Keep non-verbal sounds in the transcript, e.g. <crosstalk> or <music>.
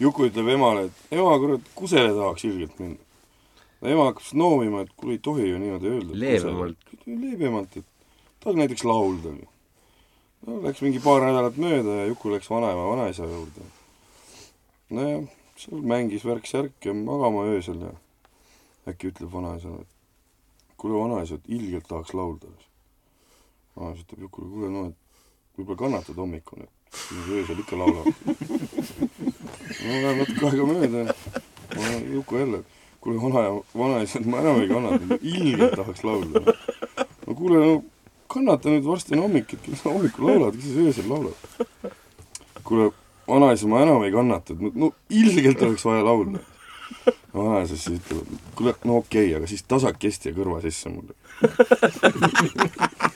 Juku ütleb emale, et ema, kurat, kusele tahaks ilgelt minna. ema hakkab siis noomima, et kuule, ei tohi ju niimoodi öelda. leebemalt. leebemalt, et tahaks näiteks laulda. no läks mingi paar nädalat mööda ja Juku läks vanaema, vanaisa juurde. nojah, seal mängis värk-särk ja magama öösel ja äkki ütleb vanaisale, et kuule, vanaisa, et ilgelt tahaks laulda. vanaisa ütleb Jukule, kuule, no et võib-olla kannatad hommikul, et öösel ikka laulavad. no läheb natuke aega mööda, Juku jälle, kuule, vana, vanaisa, et ma enam ei kannata, ilgelt tahaks laulda. no kuule, no kannata nüüd, varsti on hommik, et kes hommikul laulad, kes sa öösel laulad? kuule, vanaisa, ma enam ei kannata, et no ilgelt oleks vaja laulda. Vanaisa siis ütleb, et kuule, no okei okay,, aga siis tasakesti ja kõrva sisse mulle <laughs>